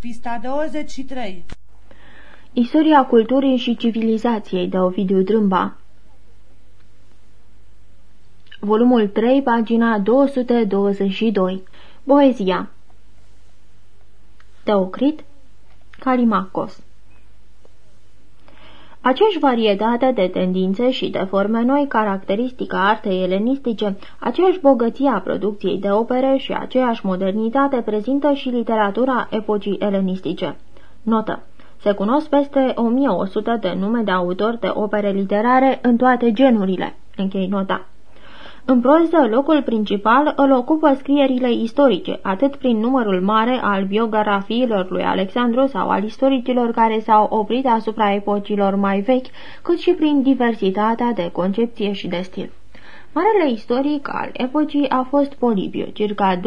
Pista 23 Istoria culturii și civilizației de Ovidiu Drâmba. Volumul 3, pagina 222 Poezia Teocrit Calimacos aceeași varietate de tendințe și de forme noi, caracteristică artei elenistice, aceeași bogăție a producției de opere și aceeași modernitate prezintă și literatura epocii elenistice. Notă. Se cunosc peste 1100 de nume de autori de opere literare în toate genurile. Închei nota. În proză, locul principal îl ocupă scrierile istorice, atât prin numărul mare al biografiilor lui Alexandru sau al istoricilor care s-au oprit asupra epocilor mai vechi, cât și prin diversitatea de concepție și de stil. Marele istoric al epocii a fost Polibiu, circa 203-120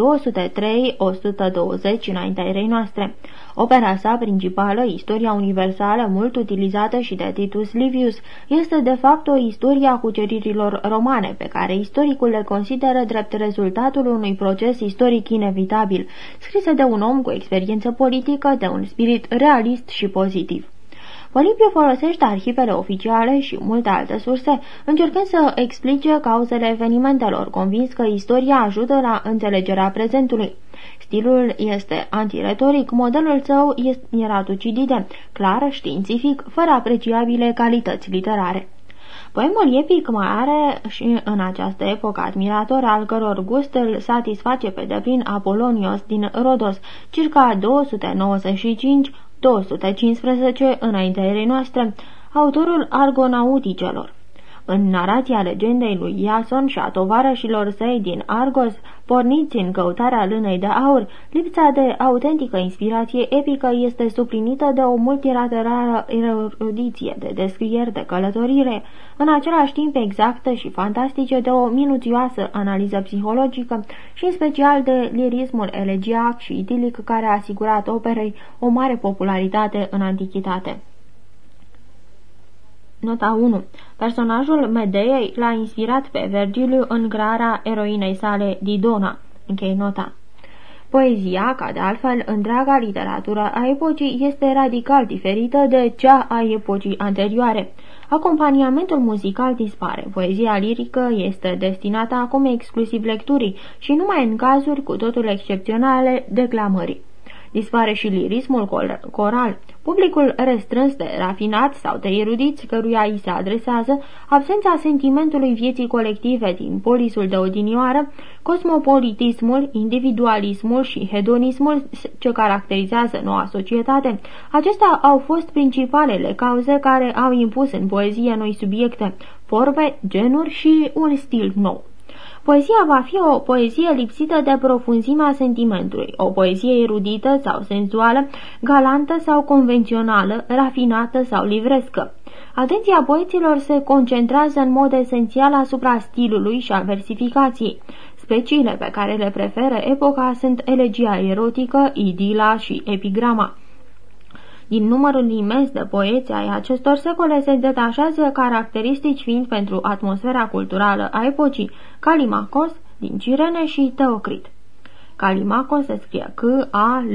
înaintea erei noastre. Opera sa principală, Istoria universală, mult utilizată și de Titus Livius, este de fapt o istorie a cuceririlor romane, pe care istoricul le consideră drept rezultatul unui proces istoric inevitabil, scrisă de un om cu experiență politică, de un spirit realist și pozitiv. Polipiu folosește arhivele oficiale și multe alte surse, încercând să explice cauzele evenimentelor, convins că istoria ajută la înțelegerea prezentului. Stilul este antiretoric, modelul său era tucidide, clar, științific, fără apreciabile calități literare. Poemul epic mai are și în această epocă admirator al căror gust îl satisface pe deplin Apolonios din Rodos, circa 295 215 înaintea erei noastre, autorul Argonauticelor. În narația legendei lui Iason și a tovarășilor săi din Argos, porniți în căutarea lânei de aur, lipsa de autentică inspirație epică este suplinită de o multilaterală erudiție de descrieri de călătorire, în același timp exactă și fantastice de o minuțioasă analiză psihologică și în special de lirismul elegiac și idilic care a asigurat operei o mare popularitate în antichitate. Nota 1. Personajul Medeei l-a inspirat pe Vergiliu în grarea eroinei sale Didona. Închei nota. Poezia, ca de altfel întreaga literatură a epocii, este radical diferită de cea a epocii anterioare. Acompaniamentul muzical dispare. Poezia lirică este destinată acum exclusiv lecturii și numai în cazuri cu totul excepționale declamării. Dispare și lirismul coral. Publicul restrâns de rafinat sau de erudiți căruia îi se adresează, absența sentimentului vieții colective din polisul de odinioară, cosmopolitismul, individualismul și hedonismul ce caracterizează noua societate, acestea au fost principalele cauze care au impus în poezie noi subiecte, forme, genuri și un stil nou. Poezia va fi o poezie lipsită de profunzimea sentimentului, o poezie erudită sau senzuală, galantă sau convențională, rafinată sau livrescă. Atenția poeților se concentrează în mod esențial asupra stilului și a versificației. Speciile pe care le preferă epoca sunt elegia erotică, idila și epigrama. Din numărul imens de poeți ai acestor secole se detașează caracteristici fiind pentru atmosfera culturală a epocii Calimacos din Cirene și Teocrit. Calimacos se scrie C-A-L-L-I-M-A-C-H-O-S.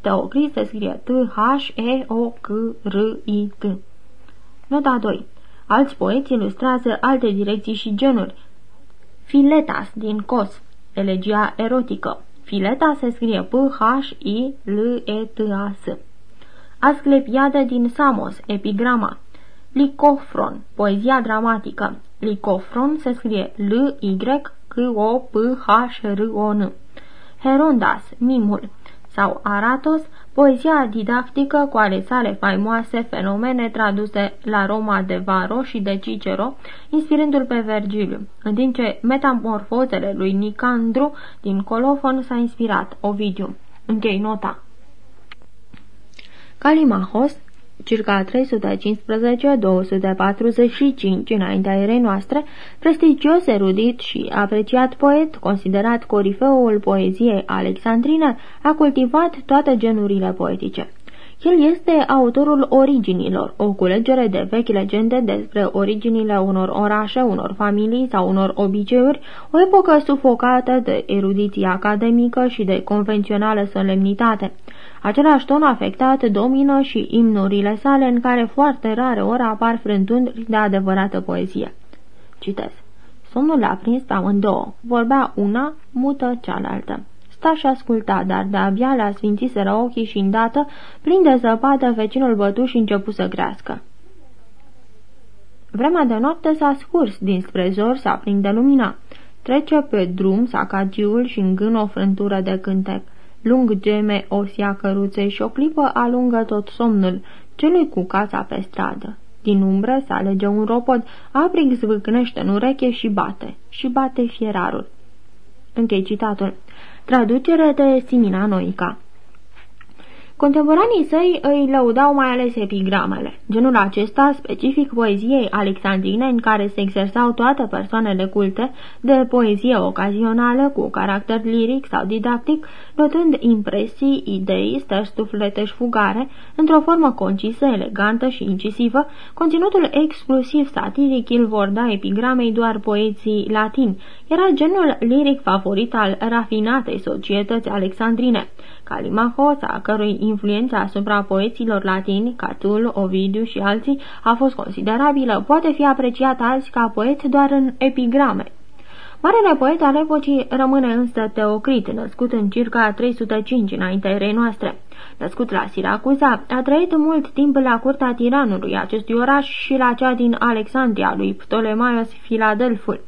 Teocrit se scrie T-H-E-O-C-R-I-T. Nota 2. Alți poeți ilustrează alte direcții și genuri. Filetas din Cos, elegia erotică. Fileta se scrie P-H-I-L-E-T-A-S. Asclepiadă din Samos, epigrama. Licofron, poezia dramatică. Licofron se scrie L-Y-K-O-P-H-R-O-N. Herondas, mimul. Sau Aratos, Poezia didactică cu ale sale faimoase fenomene traduse la Roma de Varo și de Cicero, inspirându-l pe Vergiliu, în timp ce metamorfozele lui Nicandru din Colofon s-a inspirat Ovidiu. Închei nota. Calimahos circa 315-245 înaintea erei noastre, prestigios erudit și apreciat poet, considerat corifeul poeziei alexandrine, a cultivat toate genurile poetice. El este autorul originilor, o culegere de vechi legende despre originile unor orașe, unor familii sau unor obiceiuri, o epocă sufocată de erudiție academică și de convențională solemnitate. Același ton afectat domină și imnurile sale în care foarte rare ori apar frântuni de adevărată poezie. Citez. Somnul l-a prins pe amândouă. Vorbea una, mută cealaltă. Sta și asculta, dar de-abia le sfințiseră ochii și îndată, plin de zăpadă, vecinul bătuș și începu să crească. Vremea de noapte s-a scurs, dinspre zor s-a prinde lumina. Trece pe drum sacagiul și îngân o frântură de cântec. Lung geme osia căruței și o clipă alungă tot somnul, celui cu casa pe stradă. Din umbră se alege un ropod, aprig zvâcnește în ureche și bate, și bate fierarul. Închei citatul. Traducere de Simina Noica Contemporanii săi îi lăudau mai ales epigramele. Genul acesta, specific poeziei alexandrine, în care se exersau toate persoanele culte, de poezie ocazională cu caracter liric sau didactic, notând impresii, idei, stări sufletești fugare, într-o formă concisă, elegantă și incisivă, conținutul exclusiv satiric îl vor da epigramei doar poeții latini. Era genul liric favorit al rafinatei societăți alexandrine. Calimachos, a cărui influență asupra poeților latini, Catul, Ovidiu și alții, a fost considerabilă, poate fi apreciat azi ca poet doar în epigrame. Marele poet al epocii rămâne însă Teocrit, născut în circa 305 înaintea erei noastre. Născut la Siracuza, a trăit mult timp la curtea tiranului acestui oraș și la cea din Alexandria lui Ptolemaios Filadelful.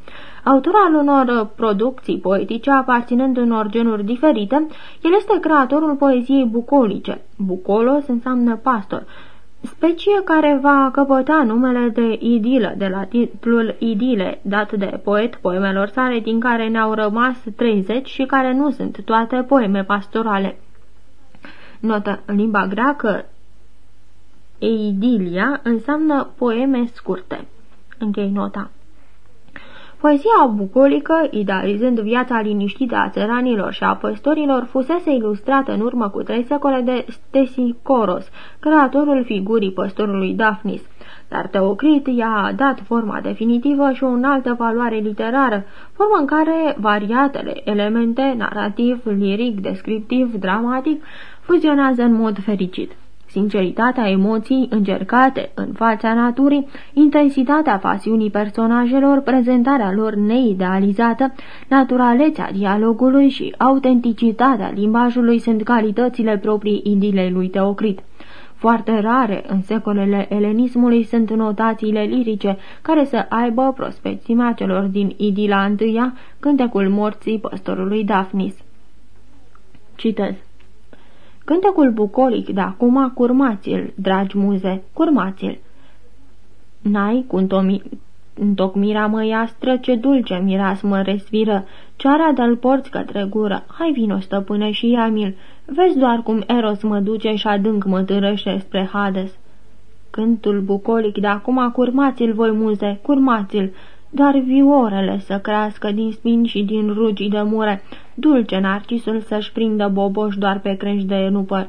Autor al unor producții poetice aparținând unor genuri diferite, el este creatorul poeziei bucolice. Bucolos înseamnă pastor, specie care va căpăta numele de idilă, de la titlul idile, dat de poet poemelor sale, din care ne-au rămas 30 și care nu sunt toate poeme pastorale. Notă în limba greacă, eidilia înseamnă poeme scurte. Închei nota. Poezia bucolică, idealizând viața liniștită a țăranilor și a păstorilor, fusese ilustrată în urmă cu trei secole de Stesicoros, creatorul figurii păstorului Daphnis. Dar Teocrit i-a dat forma definitivă și o înaltă valoare literară, formă în care variatele elemente, narrativ, liric, descriptiv, dramatic, fuzionează în mod fericit sinceritatea emoției încercate în fața naturii, intensitatea pasiunii personajelor, prezentarea lor neidealizată, naturalețea dialogului și autenticitatea limbajului sunt calitățile proprii indilei lui Teocrit. Foarte rare în secolele elenismului sunt notațiile lirice care să aibă prospecțiunea celor din Idila întâia, cântecul morții păstorului Daphnis. Citez. Cântecul bucolic de acum, curmați-l, dragi muze, curmați-l. N-ai cu întocmirea măiastră, ce dulce miras mă resviră, ceara de-l porți către gură, hai vino stăpâne și ia-mi-l, vezi doar cum Eros mă duce și adânc mă târăște spre Hades. Cântul bucolic de acum, curmați-l voi muze, curmați-l, doar viorele să crească din spini și din rugi de mure, dulce narcisul să-și prindă boboș doar pe crești de enupăr.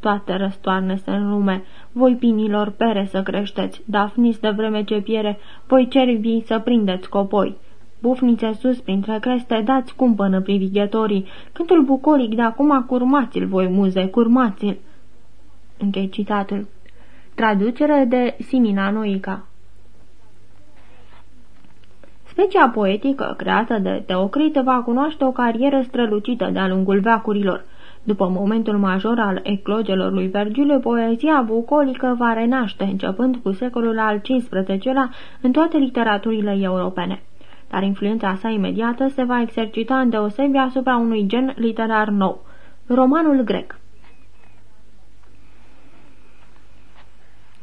Toate răstoarne-se în lume, voi pinilor pere să creșteți, dafnis de vreme ce piere, voi cervii să prindeți copoi. Bufnițe sus printre creste, dați cumpănă privighetorii, cântul bucolic de acum curmați-l voi muze, curmați-l. Închei citatul. Traducere de Simina Noica Specia poetică creată de Teocrit va cunoaște o carieră strălucită de-a lungul veacurilor. După momentul major al eclogelor lui Vergiliu, poezia bucolică va renaște, începând cu secolul al XV-lea în toate literaturile europene. Dar influența sa imediată se va exercita în deosebi asupra unui gen literar nou, romanul grec.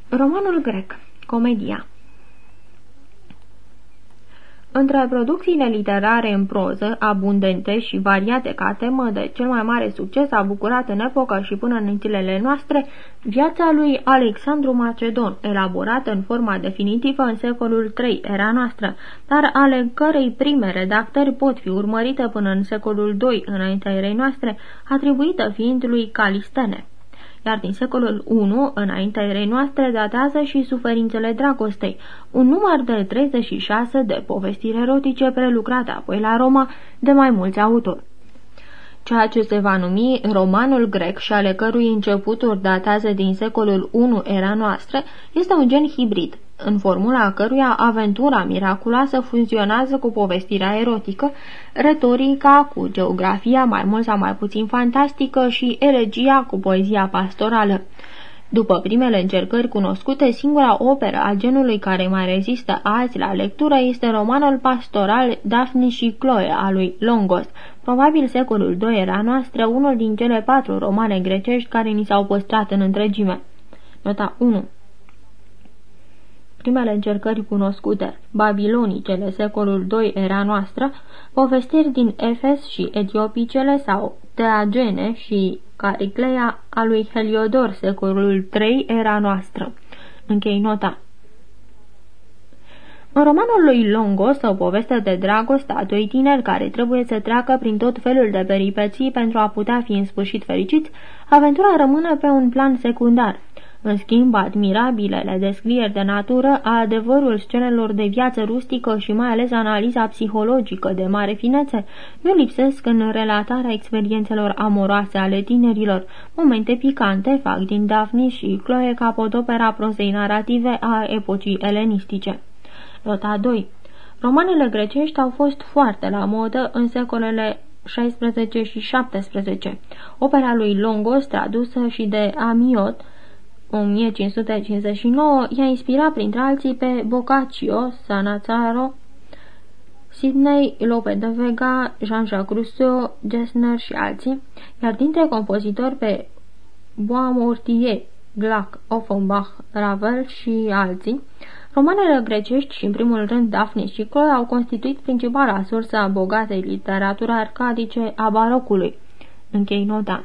Romanul grec, comedia între producțiile literare în proză, abundente și variate ca temă de cel mai mare succes a bucurat în epocă și până în zilele noastre viața lui Alexandru Macedon, elaborată în forma definitivă în secolul III era noastră, dar ale cărei prime redactări pot fi urmărite până în secolul II înaintea erei noastre, atribuită fiind lui Calistene. Iar din secolul I, înaintea erei noastre, datează și suferințele dragostei, un număr de 36 de povestiri erotice prelucrate apoi la Roma de mai mulți autori ceea ce se va numi romanul grec și ale cărui începuturi datează din secolul I era noastră, este un gen hibrid, în formula căruia aventura miraculoasă fuzionează cu povestirea erotică, retorica cu geografia mai mult sau mai puțin fantastică și elegia cu poezia pastorală. După primele încercări cunoscute, singura operă a genului care mai rezistă azi la lectură este romanul pastoral Daphne și Chloe a lui Longos, probabil secolul II era noastră, unul din cele patru romane grecești care ni s-au păstrat în întregime. Nota 1 primele încercări cunoscute, babilonicele secolul II era noastră, povestiri din Efes și etiopicele sau Teagene și Caricleia a lui Heliodor secolul III era noastră. Închei nota. În romanul lui Longos, o poveste de dragoste a doi tineri care trebuie să treacă prin tot felul de peripeții pentru a putea fi în sfârșit fericiți, aventura rămâne pe un plan secundar. În schimb, admirabilele descrieri de natură, a adevărul scenelor de viață rustică și mai ales analiza psihologică de mare finețe, nu lipsesc în relatarea experiențelor amoroase ale tinerilor. Momente picante fac din Daphne și Chloe capodopera prozei narrative a epocii elenistice. Nota 2 Romanele grecești au fost foarte la modă în secolele 16 și 17. Opera lui Longos, tradusă și de Amiot, 1559, i-a inspirat printre alții pe Boccaccio, Sanazzaro, Sidney, Lope de Vega, Jean-Jacques Rousseau, Gessner și alții, iar dintre compozitori pe Boismortier, Gluck, Offenbach, Ravel și alții, romanele grecești și în primul rând Daphne și Chloe au constituit principala sursă a bogatei literaturi arcadice a barocului. Închei nota.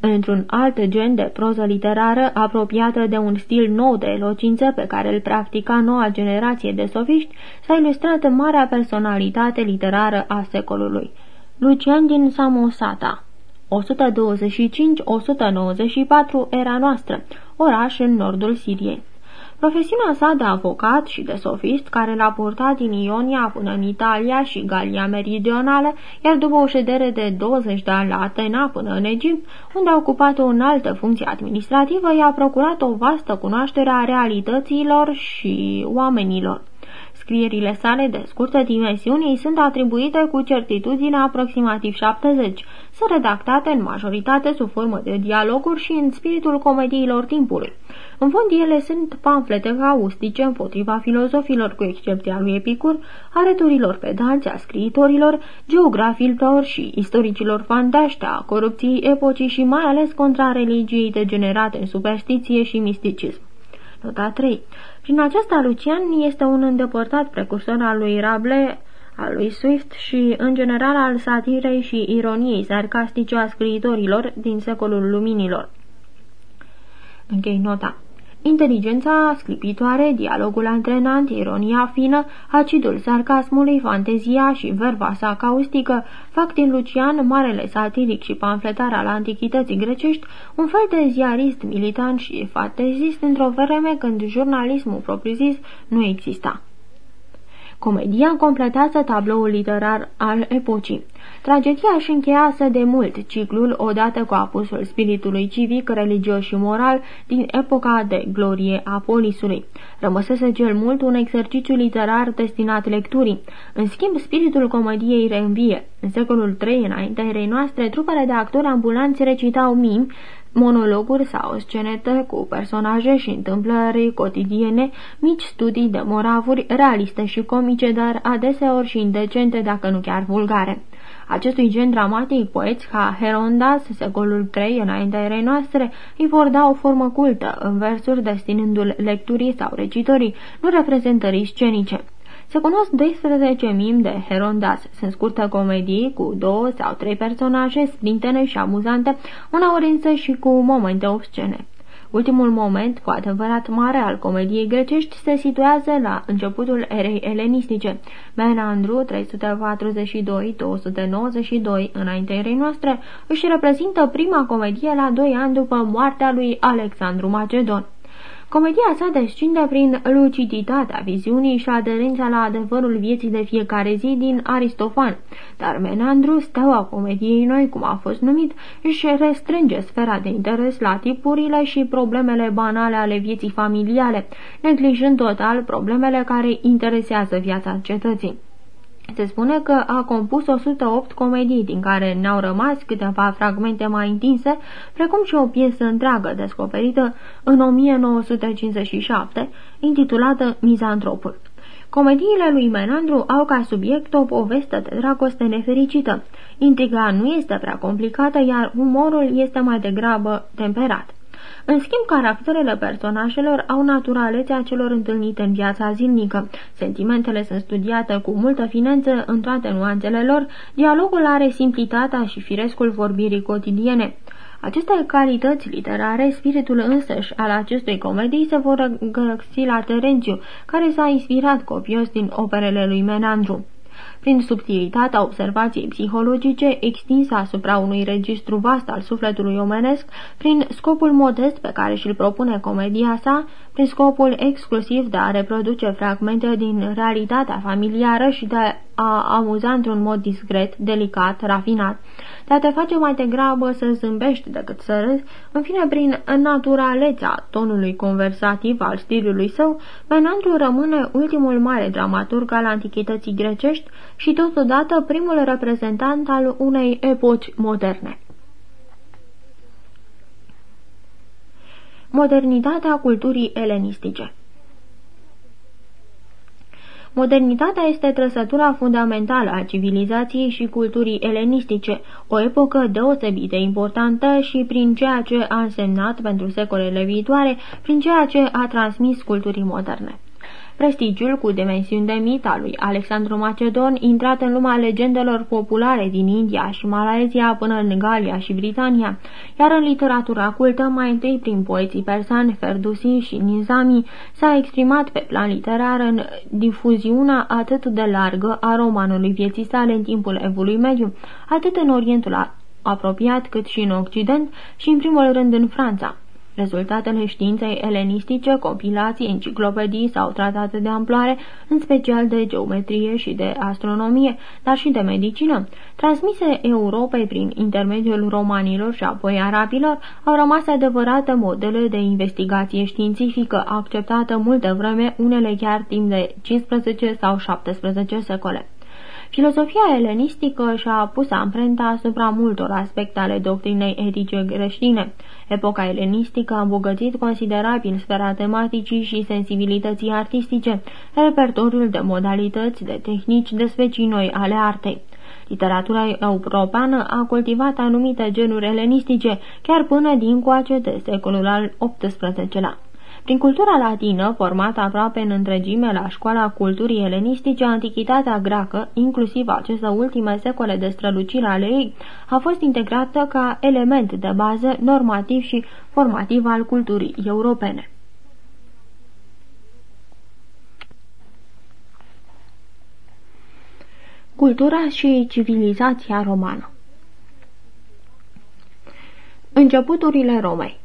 Într-un alt gen de proză literară, apropiată de un stil nou de elocință pe care îl practica noua generație de sofiști, s-a ilustrat marea personalitate literară a secolului. Lucian din Samosata 125-194 era noastră, oraș în nordul Siriei. Profesiunea sa de avocat și de sofist, care l-a purtat din Ionia până în Italia și Galia Meridională, iar după o ședere de 20 de ani la Atena până în Egipt, unde a ocupat o înaltă funcție administrativă, i-a procurat o vastă cunoaștere a realităților și oamenilor. Scrierile sale de scurtă dimensiune îi sunt atribuite cu certitudine aproximativ 70, sunt redactate în majoritate sub formă de dialoguri și în spiritul comediilor timpului. În fond, ele sunt pamflete caustice împotriva filozofilor, cu excepția lui Epicur, areturilor pedanți, a scriitorilor, geografilor și istoricilor fantaște a corupției epocii și mai ales contra religiei degenerate în superstiție și misticism. Nota 3. Prin aceasta, Lucian este un îndepărtat precursor al lui Rable, al lui Swift și, în general, al satirei și ironiei sarcastice a scriitorilor din secolul luminilor. Închei nota. Inteligența sclipitoare, dialogul antrenant, ironia fină, acidul sarcasmului, fantezia și verba sa caustică fac din Lucian, marele satiric și pamfletar al antichității grecești, un fel de ziarist militant și fantezist într-o vreme când jurnalismul propriu-zis nu exista. Comedia completează tabloul literar al epocii. Tragedia își încheiasă de mult ciclul odată cu apusul spiritului civic, religios și moral din epoca de glorie a polisului. Rămăsese cel mult un exercițiu literar destinat lecturii. În schimb, spiritul comediei reînvie. În secolul III, înaintea erei noastre, trupele de actori ambulanți recitau mimi, monologuri sau scenete cu personaje și întâmplări cotidiene, mici studii de moravuri realiste și comice, dar adeseori și indecente, dacă nu chiar vulgare. Acestui gen dramatic, poeți ca Herondas, secolul III înaintea erei noastre, îi vor da o formă cultă, în versuri destinându-l lecturii sau recitorii, nu reprezentării scenice. Se cunosc 12 mim de Herondas. Sunt scurte comedii cu două sau trei personaje sprintene și amuzante, uneori însă și cu momente obscene. Ultimul moment, cu adevărat mare al comediei grecești, se situează la începutul erei elenistice. Menandru 342-292 înaintea erei noastre își reprezintă prima comedie la doi ani după moartea lui Alexandru Macedon. Comedia sa descinde prin luciditatea viziunii și aderența la adevărul vieții de fiecare zi din Aristofan, dar Menandru, steaua comediei noi, cum a fost numit, își restrânge sfera de interes la tipurile și problemele banale ale vieții familiale, neglijând total problemele care interesează viața cetății. Se spune că a compus 108 comedii, din care ne-au rămas câteva fragmente mai întinse, precum și o piesă întreagă descoperită în 1957, intitulată Mizantropul. Comediile lui Menandru au ca subiect o poveste de dragoste nefericită. Intriga nu este prea complicată, iar umorul este mai degrabă temperat. În schimb, caracterele personajelor au naturalețea celor întâlnite în viața zilnică. Sentimentele sunt studiate cu multă finețe în toate nuanțele lor, dialogul are simplitatea și firescul vorbirii cotidiene. Aceste calități literare, spiritul însăși al acestui comedii se vor găsi la Terențiu, care s-a inspirat copios din operele lui Menandru prin subtilitatea observației psihologice extinsă asupra unui registru vast al sufletului omenesc, prin scopul modest pe care și-l propune comedia sa, prin scopul exclusiv de a reproduce fragmente din realitatea familiară și de a amuza într-un mod discret, delicat, rafinat, de a te face mai degrabă să zâmbești decât să râzi, în fine prin naturalețea tonului conversativ al stilului său, Menandru rămâne ultimul mare dramaturg al antichității grecești și totodată primul reprezentant al unei epoci moderne. Modernitatea culturii elenistice Modernitatea este trăsătura fundamentală a civilizației și culturii elenistice, o epocă deosebit de importantă și prin ceea ce a însemnat pentru secolele viitoare, prin ceea ce a transmis culturii moderne. Prestigiul cu dimensiuni de mit al lui Alexandru Macedon, intrat în lumea legendelor populare din India și Malaezia până în Galia și Britania, iar în literatura cultă, mai întâi prin poeții persani, Ferdusi și Nizami, s-a exprimat pe plan literar în difuziunea atât de largă a romanului vieții sale în timpul evului mediu, atât în Orientul apropiat cât și în Occident și în primul rând în Franța. Rezultatele științei elenistice, compilații, enciclopedii sau tratate de amploare, în special de geometrie și de astronomie, dar și de medicină, transmise Europei prin intermediul romanilor și apoi arabilor, au rămas adevărate modele de investigație științifică, acceptată multă vreme, unele chiar timp de 15 sau 17 secole. Filosofia elenistică și-a pus amprenta asupra multor aspecte ale doctrinei etice creștine. Epoca elenistică a îmbogățit considerabil sfera tematicii și sensibilității artistice, repertoriul de modalități, de tehnici, de specii noi ale artei. Literatura europeană a cultivat anumite genuri elenistice, chiar până din coace de secolul al XVIII-lea. Prin cultura latină, formată aproape în întregime la școala culturii elenistice, antichitatea greacă, inclusiv aceste ultime secole de strălucire ale ei, a fost integrată ca element de bază normativ și formativ al culturii europene. Cultura și civilizația romană Începuturile Romei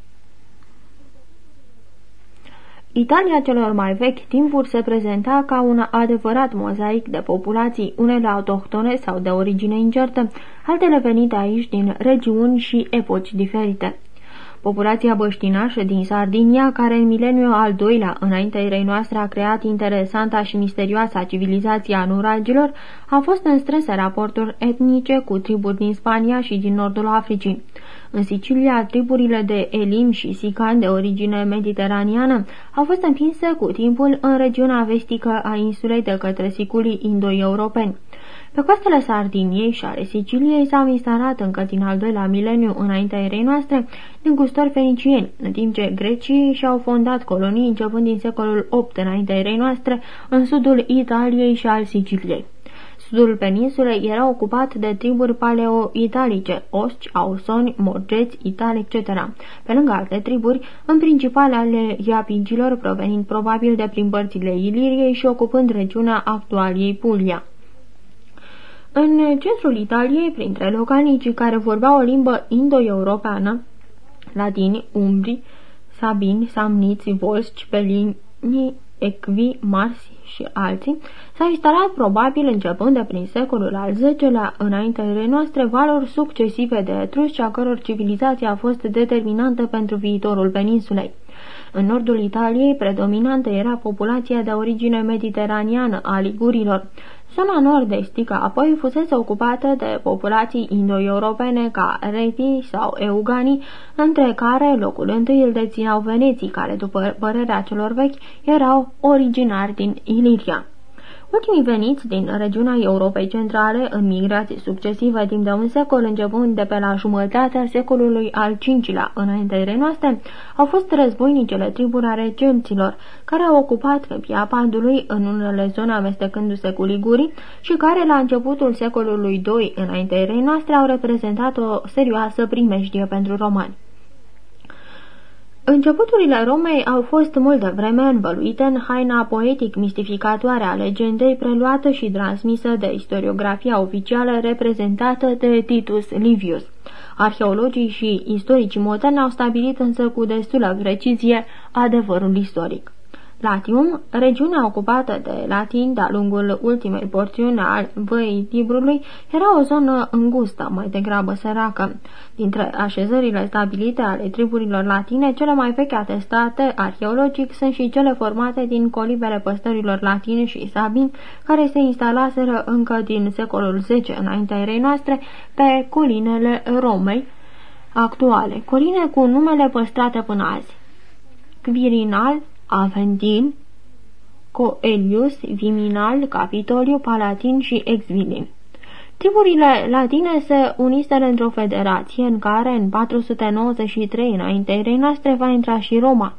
Italia celor mai vechi timpuri se prezenta ca un adevărat mozaic de populații, unele autohtone sau de origine incertă, altele venite aici din regiuni și epoci diferite. Populația băștinașă din Sardinia, care în mileniul al doilea înaintea erei noastre a creat interesanta și misterioasa civilizație a nuragilor, a fost în strânse raporturi etnice cu triburi din Spania și din nordul Africii. În Sicilia, triburile de Elim și Sican de origine mediteraneană au fost împinse cu timpul în regiunea vestică a insulei de către siculii indo-europeni. Pe coastele Sardiniei și ale Siciliei s-au instalat încă din al doilea mileniu înaintea erei noastre gustori fenicieni, în timp ce grecii și-au fondat colonii începând din secolul VIII înaintea erei noastre în sudul Italiei și al Siciliei. Sudul peninsulei era ocupat de triburi paleo-italice, osci, ausoni, morgeți, itali, etc., pe lângă alte triburi, în principal ale iapigilor, provenind probabil de prin părțile Iliriei și ocupând regiunea actualiei Puglia. În centrul Italiei, printre localnicii care vorbeau o limbă indo-europeană, latini, umbri, sabini, samniți, volsci, pelini, equi, marsi și alții, s-a instalat probabil începând de prin secolul al X-lea înaintele noastre valori succesive de etrusci, a căror civilizație a fost determinantă pentru viitorul peninsulei. În nordul Italiei, predominantă era populația de origine mediteraneană a ligurilor. Zona nord-estică apoi fusese ocupată de populații indo-europene ca retii sau euganii, între care locul întâi îl dețineau veneții, care, după părerea celor vechi, erau originari din Iliria. Ultimii veniți din regiunea Europei Centrale, în migrații succesive timp de un secol, începând de pe la jumătatea secolului al V-lea înaintea noastre, au fost războinicele triburi ale celților, care au ocupat câmpia Pandului în unele zone amestecându-se cu ligurii și care la începutul secolului II înaintea noastre au reprezentat o serioasă primejdie pentru romani. Începuturile Romei au fost multă vreme învăluite în haina poetic mistificatoare a legendei preluată și transmisă de istoriografia oficială reprezentată de Titus Livius. Arheologii și istoricii moderni au stabilit însă cu destulă precizie adevărul istoric. Latium, regiunea ocupată de latini de-a lungul ultimei porțiuni al văii Tibrului, era o zonă îngustă, mai degrabă săracă. Dintre așezările stabilite ale triburilor latine, cele mai vechi atestate arheologic sunt și cele formate din colibele păstărilor latine și sabini, care se instalaseră încă din secolul X înaintea erei noastre pe colinele Romei actuale, coline cu numele păstrate până azi. Quirinal, Aventin, Coelius, Viminal, Capitoliu, Palatin și Exvilin. Triburile latine se uniseră într-o federație în care în 493 înaintea noastre va intra și Roma,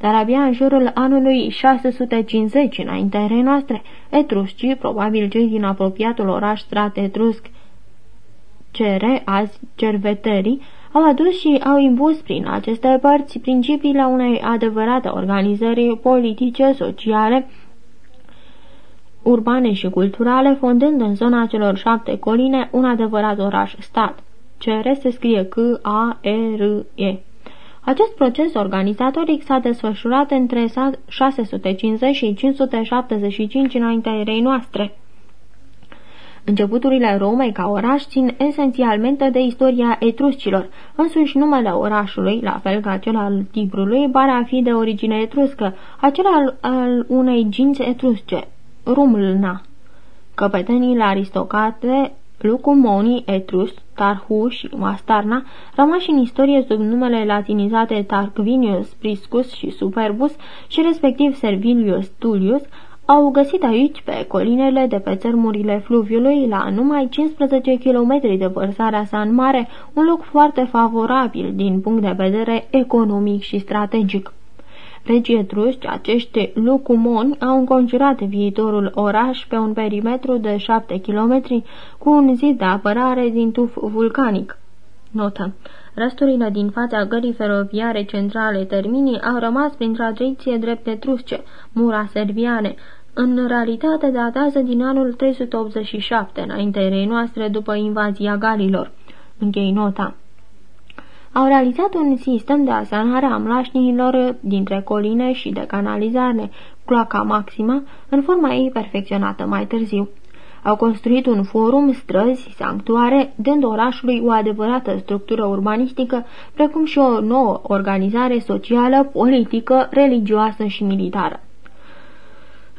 dar abia în jurul anului 650 înaintea noastre, etruscii, probabil cei din apropiatul oraș strat etrusc, Cere, azi Cerveterii, au adus și au impus prin aceste părți principiile unei adevărate organizări politice, sociale, urbane și culturale, fondând în zona celor șapte coline un adevărat oraș-stat. CR se scrie C-A-E-R-E. Acest proces organizatoric s-a desfășurat între 650 și 575 înaintea erei noastre. Începuturile Romei ca oraș țin esențialmente de istoria etruscilor. Însuși numele orașului, la fel ca cel al Tibrului, pare a fi de origine etruscă, acela al, al unei ginți etrusce, Rumlna. Căpeteniile aristocrate Lucumonii, Etrus, Tarhu și Mastarna, rămași în istorie sub numele latinizate Tarquinius Priscus și Superbus și respectiv Servilius Tullius, au găsit aici, pe colinele de pe țărmurile fluviului, la numai 15 km de vărsarea sa în mare, un loc foarte favorabil din punct de vedere economic și strategic. Regii etruști, acești lucumoni, au înconjurat viitorul oraș pe un perimetru de 7 km cu un zid de apărare din tuf vulcanic. Notă. Răsturile din fața gării feroviare centrale Terminii au rămas prin tradiție drept etrusce, mura serviane, în realitate datează din anul 387, înaintea erei noastre, după invazia galilor. Închei nota. Au realizat un sistem de asanare a mlașniilor dintre coline și de canalizare, cloaca maximă, în forma ei perfecționată mai târziu. Au construit un forum, străzi, sanctuare, dând orașului o adevărată structură urbanistică, precum și o nouă organizare socială, politică, religioasă și militară.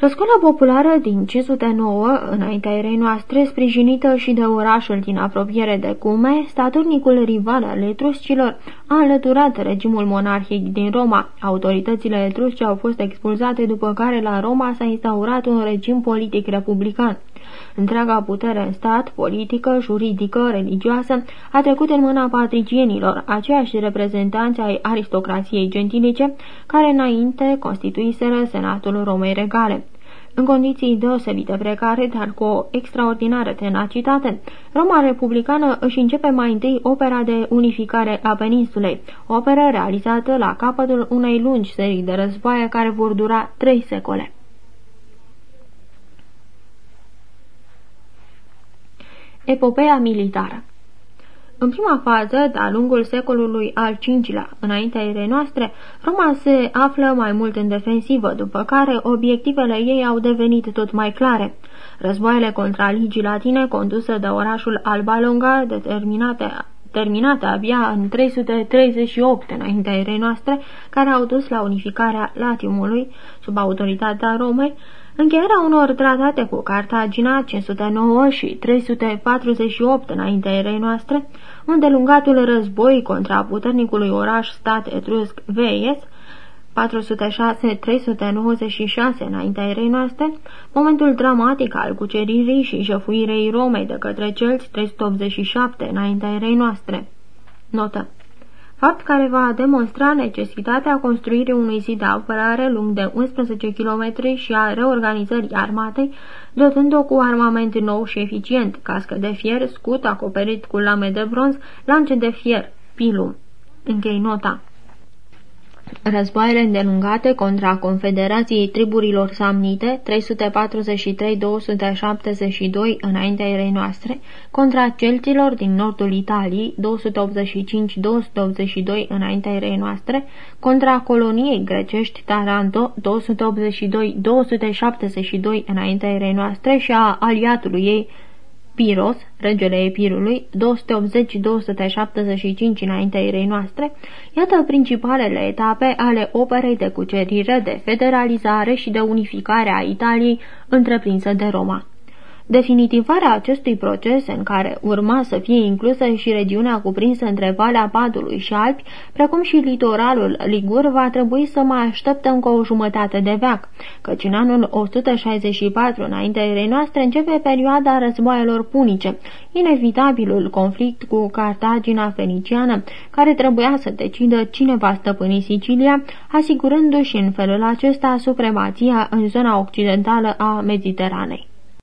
Răscoala populară din 509, înaintea erei noastre, sprijinită și de orașul din apropiere de Cume, staturnicul rival al etruscilor, a alăturat regimul monarhic din Roma. Autoritățile etrusce au fost expulzate, după care la Roma s-a instaurat un regim politic republican. Întreaga putere în stat, politică, juridică, religioasă, a trecut în mâna patricienilor, aceiași reprezentanți ai aristocrației gentilice, care înainte constituiseră senatul Romei Regale. În condiții deosebite precare, dar cu o extraordinară tenacitate, Roma republicană își începe mai întâi opera de unificare a peninsulei, operă realizată la capătul unei lungi serii de războaie care vor dura trei secole. Epopeea militară în prima fază, de-a lungul secolului al V-lea, înaintea erei noastre, Roma se află mai mult în defensivă, după care obiectivele ei au devenit tot mai clare. Războaiele contra ligii latine, conduse de orașul Alba Longa, determinate terminate abia în 338 înaintea erei noastre, care au dus la unificarea Latiumului sub autoritatea Romei, Încheierea unor tratate cu Cartagina 509 și 348 înaintea erei noastre, îndelungatul război contra puternicului oraș-stat etrusc Veies, 406-396 înaintea erei noastre, momentul dramatic al cuceririi și jăfuirei Romei de către celți 387 înaintea erei noastre. Notă fapt care va demonstra necesitatea construirii unui zid de apărare lung de 11 km și a reorganizării armatei, dotând-o cu armament nou și eficient, cască de fier, scut acoperit cu lame de bronz, lance de fier, pilum. Închei nota. Războaiele îndelungate contra Confederației Triburilor Samnite 343-272 înaintea erei noastre, contra celților din nordul Italiei 285-282 înaintea erei noastre, contra coloniei grecești Taranto 282-272 înaintea erei noastre și a aliatului ei Piros, regele Epirului, 280-275 înaintea erei noastre, iată principalele etape ale operei de cucerire, de federalizare și de unificare a Italiei întreprinsă de Roma. Definitivarea acestui proces, în care urma să fie inclusă și regiunea cuprinsă între Valea Padului și Alpi, precum și litoralul Ligur, va trebui să mai aștepte încă o jumătate de veac, căci în anul 164 înaintea erei noastre începe perioada războaielor punice, inevitabilul conflict cu Cartagina feniciană, care trebuia să decidă cine va stăpâni Sicilia, asigurându-și în felul acesta supremația în zona occidentală a Mediteranei.